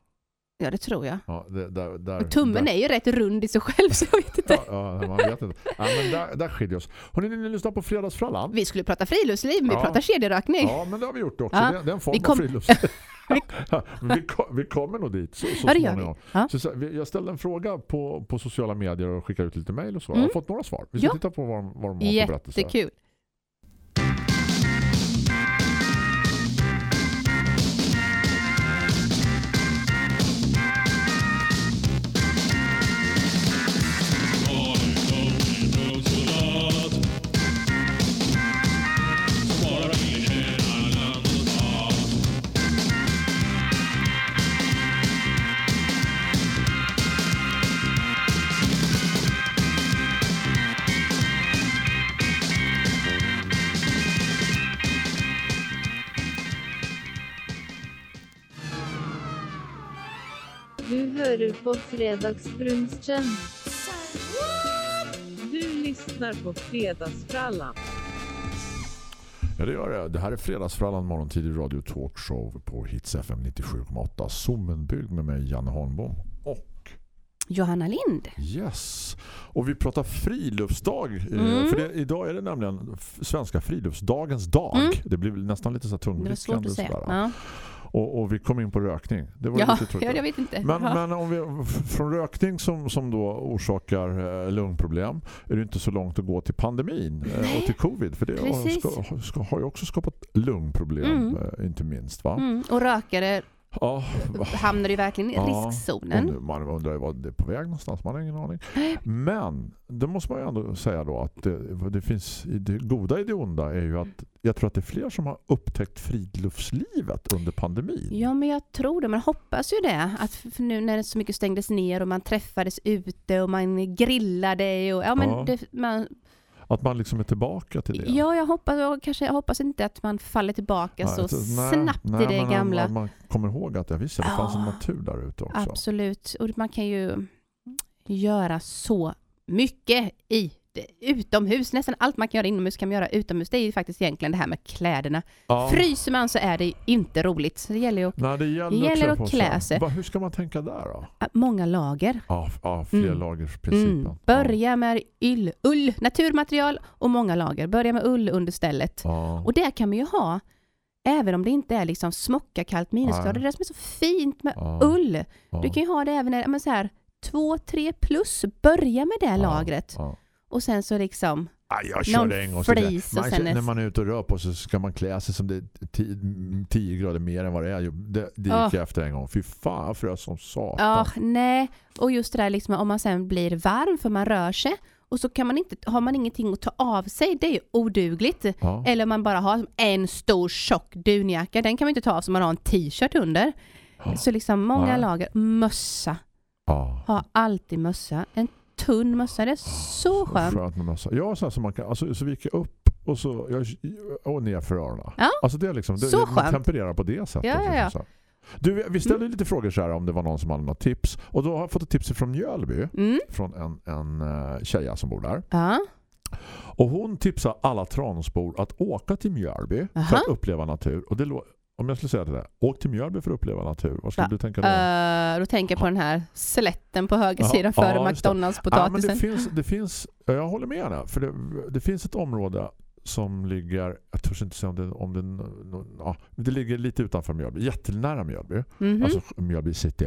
Ja, det tror jag. Ja, det, där, där, tummen där, är ju rätt rund i sig själv, så jag vet inte. Ja, ja, man vet inte. Ja, men där, där skiljer oss. Hörrni, ni lyssnar på Fredagsfrallan. Vi skulle prata friluftsliv, men vi Ja. pratar kedjerökning. Ja, men det har vi gjort också. Ja. Det, det är en form Vi kom- av friluftsliv. Vi, kom, vi kommer nog dit så, så småningom. vi. Ja. Så, så, vi- jag ställde en fråga på, på sociala medier och skickade ut lite mejl och så. Jag Mm. har fått några svar. Vi ska titta på vad, de- vad de har. Jättekul. Hører på Fredagsbrunchen. Du lyssnar på Fredagsfrallan. Ja, det gör det. Det här är Fredagsfrallan morgontid i Radio Talkshow på Hits FM 97,8. Sommenbygg med mig, Janne Holmbom. Och Johanna Lind. Yes. Och vi pratar friluftsdag. eh, Mm. För det, idag är det nämligen svenska friluftsdagens dag. Mm. Det blir väl nästan lite så här Det var svårt att säga. Ja, Och, och vi kom in på rökning. Det var ja, lite ja jag vet inte. Men, ja. men om vi, från rökning som, som då orsakar eh, lungproblem är det inte så långt att gå till pandemin eh, Nej. och till covid. För det har, ska, har ju också skapat lungproblem, Mm. eh, inte minst. Va? Mm, och rökare Ja, hamnar ju verkligen i Ja, riskzonen. man undrar ju vad det är på väg någonstans. Man har ingen aning. Men det måste man ju ändå säga då att det, det finns det goda i det onda är ju att jag tror att det är fler som har upptäckt friluftslivet under pandemin. Ja, men jag tror det. Man hoppas ju det. Att nu när så mycket stängdes ner och man träffades ute och man grillade och ja, men Ja. Det, man, Att man liksom är tillbaka till det. Ja, jag hoppas, jag kanske, jag hoppas inte att man faller tillbaka så Nej, nej, snabbt nej, i det men gamla. Att man kommer ihåg att ja, visst, det fanns en Ja, natur där ute också. Absolut. Och man kan ju göra så mycket i utomhus. Nästan allt man kan göra inomhus kan man göra utomhus. Det är ju faktiskt egentligen det här med kläderna. Ja. Fryser man så är det inte roligt. Så det gäller ju att Nej, det gäller, Det gäller att klä sig. Hur ska man tänka där då? många lager. Ja, ja Mm. flerlagersprincipen. Mm. Börja med ull, ull, naturmaterial och många lager. Börja med ullunderstället. Ja. Och det kan man ju ha även om det inte är liksom smocka kallt minusgrader. Det är det som är så fint med ull. Du kan ju ha det även när, men så här, två, tre plus. Börja med det lagret. Och sen så liksom, Ja, jag Någon en gång flis och man, När man är ute och rör på sig så ska man klä sig som det är 10 grader mer än vad det är. Det, det gick Ja. jag efter en gång. Fy fan, jag frös som satan. ja, nej. Och just det där liksom om man sen blir varm för man rör sig och så kan man inte, har man ingenting att ta av sig, det är ju odugligt. Ja. Eller om man bara har en stor tjock dunjacka, den kan man inte ta av så man har en t-shirt under. Så liksom många lager. Mössa. Ja. Ha alltid mössa. En tunn mössa, det är så skönt. Skönt med mössa. Ja, så, här, så man kan, alltså, så vi gick upp och så jag, och ner för öronen. Ja. Alltså det är liksom, det, Så man skönt. på det sättet. Ja, ja, ja. Så. Du, vi ställde Mm. lite frågor så här om det var någon som hade några tips. Och då har jag fått ett tips från Mjölby. Mm. Från en, en uh, tjeja som bor där. Ja. Och hon tipsar alla Tranåsbor att åka till Mjölby för Aha. att uppleva natur. Och det om jag skulle säga till dig, åk till Mjölby för att uppleva natur. Vad skulle Va? du tänka då? Uh, då tänker jag på den här slätten på höger Ja, sida ja, före det. Ja, McDonalds-potatisen. det finns, det finns, jag håller med henne. För det, det finns ett område som ligger, jag törs inte säga om det, om det, ja, det ligger lite utanför Mjölby, jättenära Mjölby. Mhm. Alltså Mjölby city.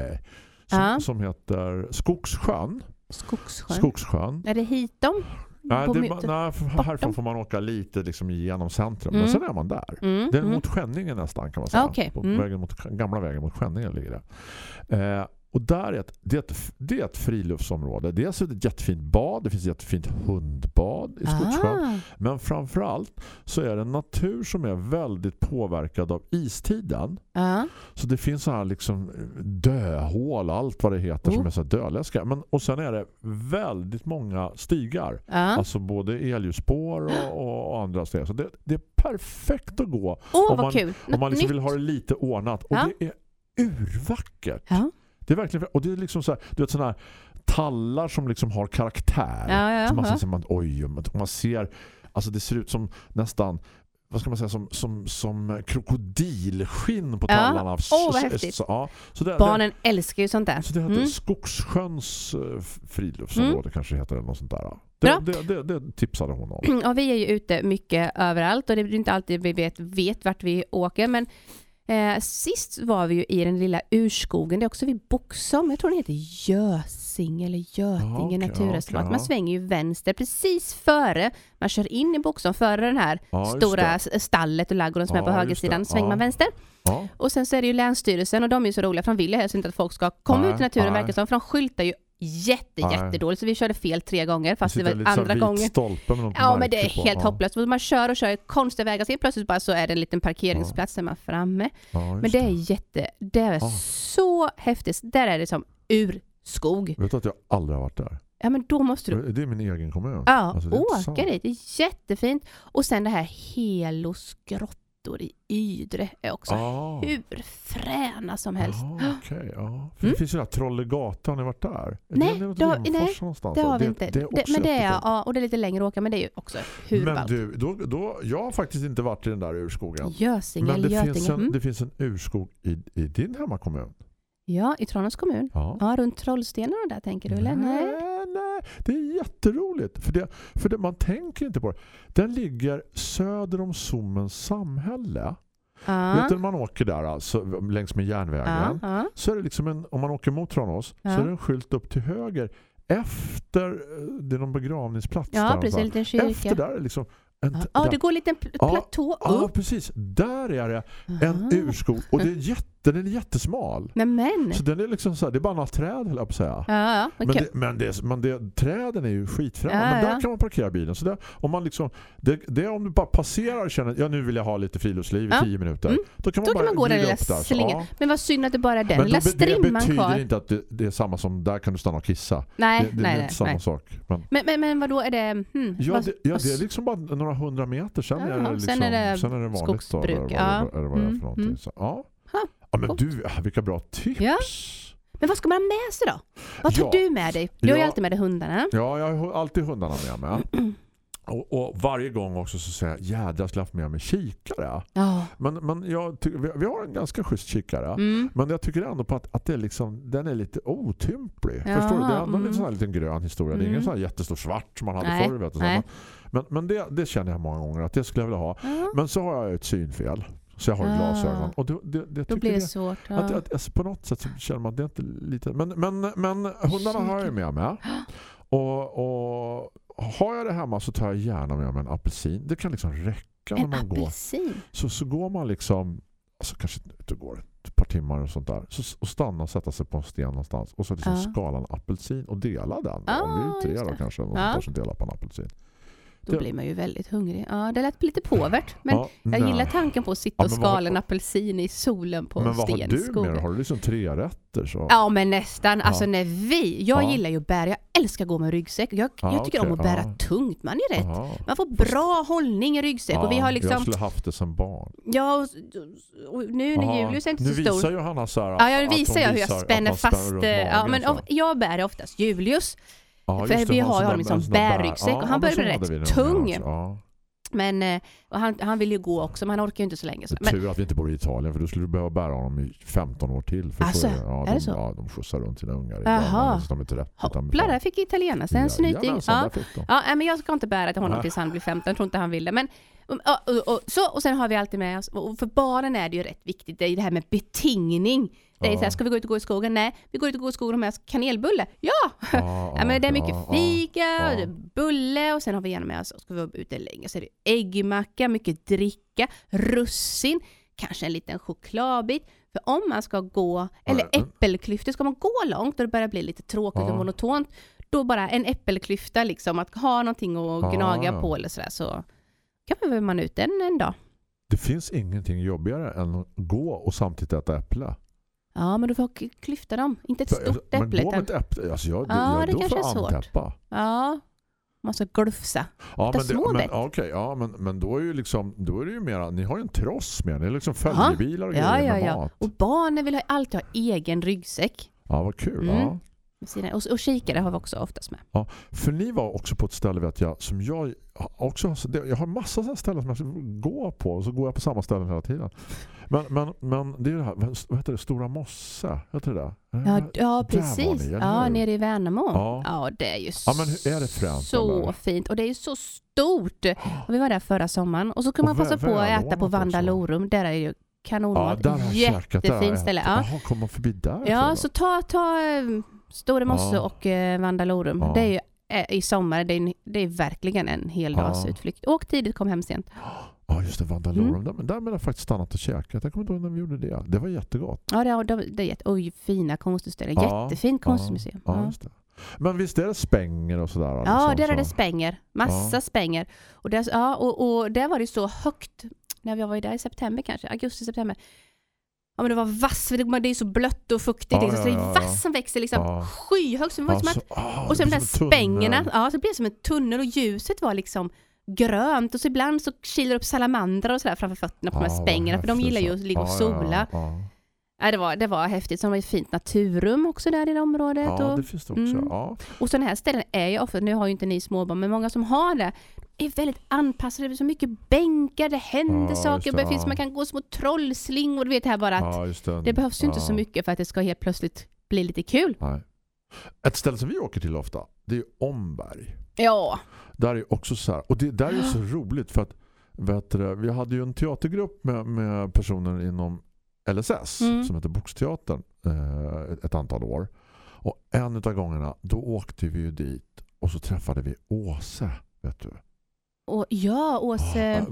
Som, Ja. som heter Skogssjön. Skogssjön. Skogssjön. Är det hitom? Nej, det, nej, härifrån får man åka lite liksom igenom centrum. Mm. Men sen är man där. Mm. Det är mm. mot Skänningen nästan kan man säga. Ah, okej. På Mm. vägen mot, gamla vägen mot Skänningen ligger det. Eh, och där är ett, det, är ett, det är ett friluftsområde. Dels är det ett jättefint bad. Det finns ett jättefint hundbad i Skogssjön. Ah. Men framförallt så är det en natur som är väldigt påverkad av istiden. Ja. Så det finns så här liksom döhål, allt vad det heter som Oh. är så döläskiga. Men, och sen är det väldigt många stigar. Ja. Alltså både elljusspår och, och, andra steg. Så det, det är perfekt att gå Åh, om man- kul. om man liksom vill ha det lite ordnat. Och det är urvackert. Ja. Det är verkligen, och det är liksom så här, du vet sådana här tallar som liksom har karaktär. Ja, ja, man, ja. ser, man, oj, och man ser, alltså det ser ut som nästan vad ska man säga, som, som, som krokodilskinn på Ja. tallarna. Åh, vad häftigt. Så, ja, så det, Barnen älskar ju sånt där. det, så det heter Mm. Skogssjöns eh, friluftsområde kanske det heter eller något sånt där. Det, det, det, det tipsade hon om. Ja, vi är ju ute mycket överallt och det är inte alltid vi vet, vet vart vi åker. Men eh, sist var vi ju i den lilla urskogen. Det är också vid Boxholm. Jag tror den heter Gösing eller Götinge okej, naturreservat. okej, Man svänger ju vänster precis före man kör in i Boxholm. Före den här Ja, stora stallet och ladugården som Ja, är på högersidan. Svänger man vänster. Ja. Och sen så är det ju Länsstyrelsen och de är ju så roliga för de vill ju helst inte att folk ska komma Nej, ut i naturen nej. verkar som. För de skyltar ju jätte, Nej. jättedåligt. Så vi körde fel tre gånger fast det sitter var andra gången. Ja men det är på. helt ja. hopplöst. Man kör och kör konstiga vägar, så helt plötsligt bara så är det en liten parkeringsplats där man är framme. Ja, Men det är jätte, det är Ja. så häftigt. Där är det som urskog. Vet du att jag aldrig har varit där? Ja men då måste du Det är min egen kommun. ja, Alltså, det åka dit. Det är jättefint. Och sen det här Helos grottor i Ydre är också Ah. hur fräna som helst. Okej. ja. För Mm. Det finns ju där Trollegatan, har ni varit där? Är Nej, det Rimfors nej? Det har vi inte. Det, är Det- men det är, ja, och det är lite längre att åka men det är ju också hur Men ballt. du, då, då, jag har faktiskt inte varit i den där urskogen. Gösinge Men det finns, Götinge. en, Mm. det finns en urskog i, i din hemmakommun. Ja, i Tranås kommun. Ja. Ja, runt Trollstenarna där tänker du eller? Nej. nej, det är jätteroligt. För, det, för det, man tänker inte på det. Den ligger söder om Sommens samhälle. Ja. Vet du när man åker där alltså, längs med järnvägen? Ja, ja. så är det liksom en, om man åker mot Tranås Ja. så är det en skylt upp till höger efter eh, det är någon begravningsplats ja där precis. En liten efter kyrka. där är liksom en, Ja, det går en liten pl- Ja, platå ja upp. precis, där är det en urskog och det är jätte den är jättesmal. Men men. Så den är liksom så här, det är bara några träd höll jag på att säga. Ja, ja. Men, det, men, det, men det, träden är ju skitfrämma. Ja, men där ja. kan man parkera bilen. Så där, om man liksom, det, det är om du bara passerar och känner ja nu vill jag ha lite friluftsliv i tio minuter. Mm. Då kan man Då bara kan man gå den lilla slingen. Men vad synd att det bara är den Men lilla då, be- det strimman betyder kvar. inte att det, är samma som där kan du stanna och kissa. Nej, det, nej, är nej. inte samma nej. sak. Men, Men, men, men vad då är det? Hmm, ja, vad- det, ja, det är liksom bara några hundra meter. Sen, är, det liksom, sen är det skogsbruk, Då, eller, vad det är för någonting. Så, ja. Ja, men du, ja, vilka bra tips. Ja. Men vad ska man ha med sig då? Vad tar Ja. du med dig? Du har ju Ja. alltid med dig hundarna. Ja, jag har alltid hundarna med mig. Och, och varje gång också så säger jag, jädrar jag skulle haft med mig kikare. Ja. Men, men jag vi, har en ganska schysst kikare. Mm. Men jag tycker ändå på att, att det är liksom, den är lite otymplig. Jaha, Förstår du? Det är ändå mm. en sån här liten grön historia. Det är ingen Mm. sån här jättestor svart som man hade Nej, förr. Vet du. Men, men det, det känner jag många gånger att det skulle jag vilja ha. Ja. Men så har jag ett synfel. Så jag har Ah. glasögon. Och det, det, det Då blir det svårt. Ja. att, att, alltså, på något sätt så känner man det inte lite... Men, men, men hundarna har jag med mig. Och, och har jag det hemma så tar jag gärna med mig en apelsin. Det kan liksom räcka när en man går. apelsin. Så, så går man liksom alltså kanske inte går ett par timmar och sånt där. Så, och stanna och sätta sig på en sten någonstans. Och så liksom Ja. skala en apelsin och dela den. Ja, Om vi är tre just då kanske. Någon Ja. delar på en apelsin. Då blir man ju väldigt hungrig. Ja, det lät lite påvert. Men Ja, jag nej. gillar tanken på att sitta och men skala en apelsin i solen på Men en vad har du med? Har du liksom tre rätter? Så? Ja men nästan. Alltså när vi, jag Ja. gillar ju att bära, jag älskar att gå med ryggsäck. Jag, Ja, jag tycker om okej, att bära tungt, man är rätt. Man får bra hållning i ryggsäck och vi har Jag liksom, skulle haft det som barn. ja och, och nu när. Julius är inte nu så stor. visar ju Hanna så här Ja, jag att visar jag hur jag visar att spänner fast. eh, Ja, men jag bär oftast Julius. Ja, för det, vi har ju honom som en sån bärryggsäck och han börjar bli rätt tung. Ja. Men eh, och han, han vill ju gå också, men han orkar ju inte så länge. Så. Men, tur att vi inte bor i Italien för då skulle du behöva bära honom i 15 år till. För Alltså, så. Ja, är de, det så? Ja, de skjutsar runt sina ungar. Jaha. de inte rätt. hoppla, där fick italienarna en snyting. Ja. Ja, nej, men jag ska inte bära till honom tills han blir 15, jag tror inte han vill det. Men, ja, och, och, så, och sen har vi alltid med oss, och för barnen är det ju rätt viktigt, det är det här med betingning. Det är Ja. så här, ska vi gå ut och gå i skogen? Nej, vi går ut och går i skogen och med oss kanelbulle. Ja! Ja, Ja, men det är mycket fika, och bulle och sen har vi gärna med oss, ska vi vara ute länge, så är det äggmacka, mycket dricka, russin, kanske en liten chokladbit. För om man ska gå, eller äppelklyftor, ska man gå långt och det börjar bli lite tråkigt och monotont, då bara en äppelklyfta liksom, att ha någonting att gnaga på eller sådär, så kan man man ut en, en dag. Det finns ingenting jobbigare än att gå och samtidigt äta äpple. Ja, men du får klyfta dem, inte ett stort men äpple. gå med ett äpple, alltså jag, Ja, jag, det kanske är svårt. anteppa. ja, man ska glufsa. Ja, men, små det, men, bett. ja, men, men då är ju liksom då är det ju mera, ni har ju en tross med, ni är liksom följebilar och Ja, grejer ja, med ja. mat. Och barnen vill ha- alltid ha egen ryggsäck. Ja, vad kul. Mm. Ja. Sina, och, och kikare har vi också oftast med. För ni var också på ett ställe vet jag, som jag också jag har massa sådana ställen som jag ska gå på och så går jag på samma ställen hela tiden. Men, men, men det är det här, vad heter det? Stora Mosse, heter det där? Ja, ja precis. ni, ja, nere i Värnamo. Ja. Ja. det är ju Ja, men är det fränt, så eller? fint. Och det är ju så stort. Och vi var där förra sommaren. Och så kunde Och man passa på att äta på. Vandalorum. Där är ju Ja, kanonmat. där har jag. Jättefint ställe. Ja, Jaha, kommer man förbi där? ja så ta, ta Store Mosse Ja. och eh, Vandalorum. Ja. Det är ju eh, i sommar, det är, det är verkligen en hel Ja. Åk tidigt, kom hem sent. Ja, just det, Vandalorum. Mm. Där, har jag faktiskt stannat och käkat. Jag kommer inte ihåg när vi gjorde det. Det var jättegott. Ja, det, det, det är jätte, oj, fina konstutställningar. Ja, Jättefint konstmuseum. Ja, Ja. det. Men visst är det spänger och sådär? Ja, liksom, där är det spänger. Massa Ja. spänger. Och där, ja, och, och där var det så högt, när vi var där i september kanske, augusti, september. Ja men det var vass, det det är så blött och fuktigt. Ja, liksom, så det är vass som växer liksom Ja. skyhögt. Så det var som att, ah, och det de där spängerna, ja, så det blev som en tunnel och ljuset var liksom grönt och så ibland så kilar upp salamandrar och sådär framför fötterna på de Ja, här spängerna för de gillar ju att ligga och sola. Ja, det, var, det var häftigt. Så de har ett fint naturrum också där i det området. ja och, det finns det också. Mm. Ja. och sådana här ställen är ju ofta, nu har ju inte ni småbarn, men många som har det är väldigt anpassade. Det är så mycket bänkar, det händer Ja, saker, det, det finns, ja. man kan gå små trollslingor. Du vet här bara att det. det behövs ju inte så mycket för att det ska helt plötsligt bli lite kul. Nej. Ett ställe som vi åker till ofta, det är Omberg. Ja, Där är också så här, och det där är ju så roligt för att vet du, det, vi hade ju en teatergrupp med, med personer inom LSS Mm. som heter Boksteatern eh, ett, ett antal år. Och en av gångerna då åkte vi ju dit och så träffade vi Åse, vet du. och, ja, Åse,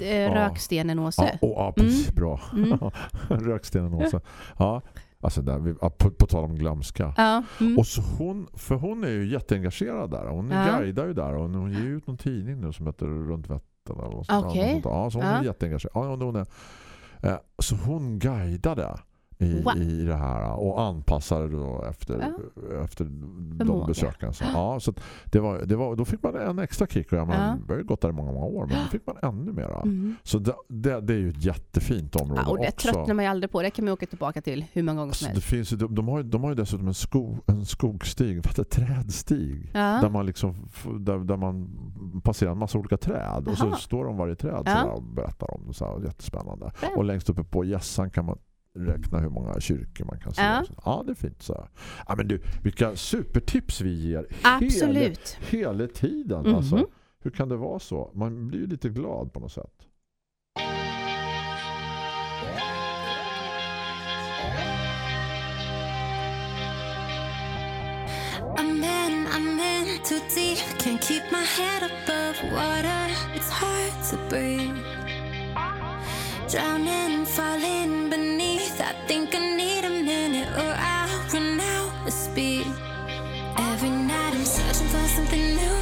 ja. Rökstenen Åse. ja precis, bra. Mm. Rökstenen också. Ja, alltså där, på, på tal om glömska. Ja, mm. Och så hon, för hon är ju jätteengagerad där. Hon Ja. guidar ju där och hon ger ut någon tidning nu som heter Runt Vättern. Okej. Där. Ja, så hon Ja. är jätteengagerad. Ja, hon är, Eh, så hon guidade i, Wow. i det här och anpassade då efter, efter de besöken. Så, ja, så det var, det var, då fick man en extra kick och man Ja. har ju gått där i många, många år men då fick man ännu mera. Mm. Så det, det, det är ju ett jättefint område Ja, och det också. tröttnar man ju aldrig på. Det kan man åka tillbaka till hur många gånger som Alltså, det helst. finns, ju- de, de, har de har ju dessutom en, sko, en heter det? trädstig. Där Ja. man liksom där, där man passerar en massa olika träd och så Jaha. står de varje träd Ja. så där och berättar om det. Så här, jättespännande. Bra. Och längst uppe på Gässan kan man räkna hur många kyrkor man kan se. Ja. Ja, det är fint så. Ja, men du, vilka supertips vi ger Absolut. hela, hela tiden. Mhm. Alltså, hur kan det vara så? Man blir ju lite glad på något sätt. I'm in, I'm in too deep. Can't keep my head above water. It's hard to breathe. Drowning, falling beneath. I think I need a minute or I'll run out of speed. Every night I'm searching for something new.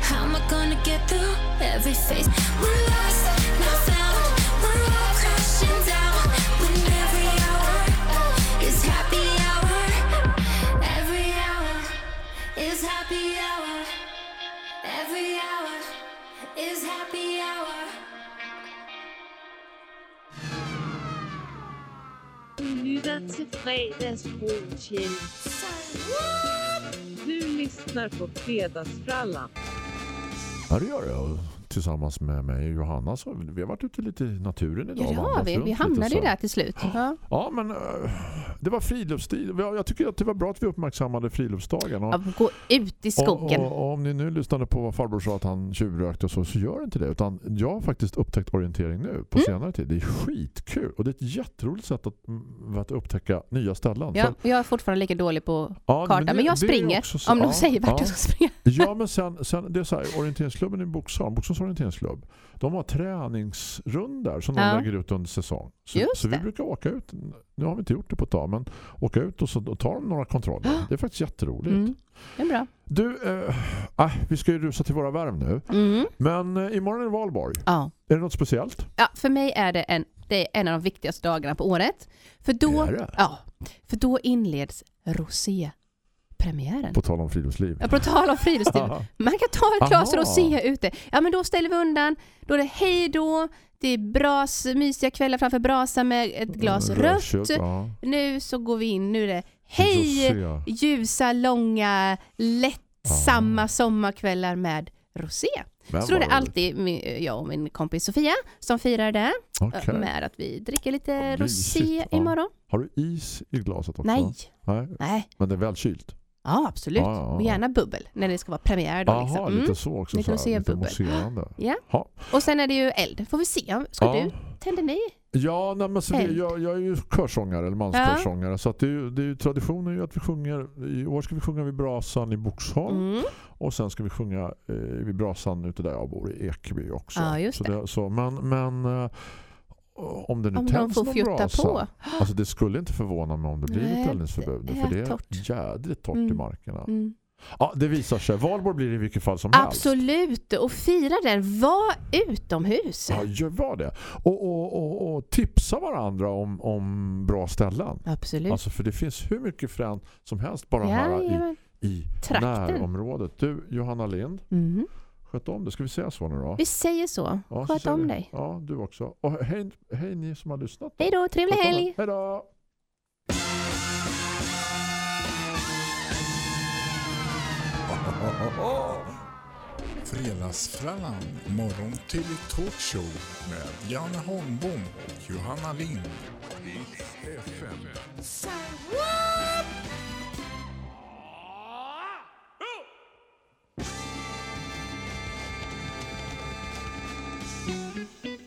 How am I gonna get through every phase? We're lost, not found. We're all crashing down. When every hour is happy hour. Every hour is happy hour. Every hour is happy Du lytter til fredagsbrunchen. Du lyssnar på Fredagsfrallan. Ja, det gör jag. Tillsammans med mig och Johanna så vi har varit ute lite i naturen idag. Ja, det har vi. Vi hamnade ju där till slut. Ja. Ja, men eh, det var friluftstid. Ja, Jag tycker att det var bra att vi uppmärksammade friluftsdagen. Och, Ja, gå ut i skogen. och, och, och om ni nu lyssnade på vad farbror sa att han tjuvrökte och så, så gör inte det. Utan jag har faktiskt upptäckt orientering nu på Mm. senare tid. Det är skitkul. Och det är ett jätteroligt sätt att, mm, att upptäcka nya ställen. Ja, jag är fortfarande lika dålig på ja, kartan, men, det- jag springer. så- Om de ja, säger vart ja. jag ska springa. Ja, men sen, sen det är så här, orienteringsklubben i Boxholm, Boxholms orienteringsklubb, de har träningsrundor som de Ja. lägger ut under säsong. Så, så vi brukar åka ut, nu har vi inte gjort det på ett tag, men åka ut och så tar de några kontroller. Det är faktiskt jätteroligt. Mm. Det är bra. Du, eh, äh, vi ska ju rusa till våra värv nu. Mm. Men eh, imorgon är det valborg. Ja. Är det något speciellt? ja, för mig är det en, det är en av de viktigaste dagarna på året. För då, ja, för då inleds rosé-premiären. På tal om friluftsliv. Ja, på tal om friluftsliv. Man kan ta ett glas rosé ute. Ja, men då ställer vi undan. Då är det hej då. Det är bras, mysiga kvällar framför brasan med ett glas Mm, rött. Ja. Nu så går vi in. Nu är det hej ljusa, långa, lättsamma sommarkvällar med rosé. Men Så då är det alltid jag och min kompis Sofia som firar det Okej. med att vi dricker lite rosé ja. imorgon. Har du is i glaset också? Nej, Nej. nej, Men det är väl kylt? Ja absolut. Ja, ja, ja. Och gärna bubbel när det ska vara premiär då. Jaha, Liksom. Mm. lite så också. Lite så här, lite mousserande. Ja. Ja. Och sen är det ju eld. Får vi se. Ska Ja. du? Tänder ni? Ja, nej, men så det, jag, jag är ju körsångare eller manskörsångare så att det är, det är traditionen är ju att vi sjunger i år ska vi sjunga vid brasan i Boxholm Mm. och sen ska vi sjunga eh, vid brasan ute där jag bor i Ekeby också. Ja, just så det. så, men men eh, om det nu Om de tänds får någon brasa, på. Alltså det skulle inte förvåna mig om det blir Nej, ett eldningsförbud för det är torrt. jädrigt torrt i Mm. markerna. Mm. Ja, det visar sig. Valborg blir det i vilket fall som helst. Absolut. Och fira den. Var utomhus. Ja, gör var det. Och, och, och, och tipsa varandra om, om bra ställen. Absolut. Alltså för det finns hur mycket frän som helst bara här i, Jajamän. i Trakten. närområdet. Du, Johanna Lind, Mhm. Sköt om dig. Ska vi säga så nu då? Vi säger så. Ja, Sköt så om dig. Ja, du också. Och hej, hej ni som har lyssnat. Hej då. Trevlig helg. Hej då. Fredagsfrallan, morgon till talkshow med Janne Holmbom och Johanna Lind. FM. What?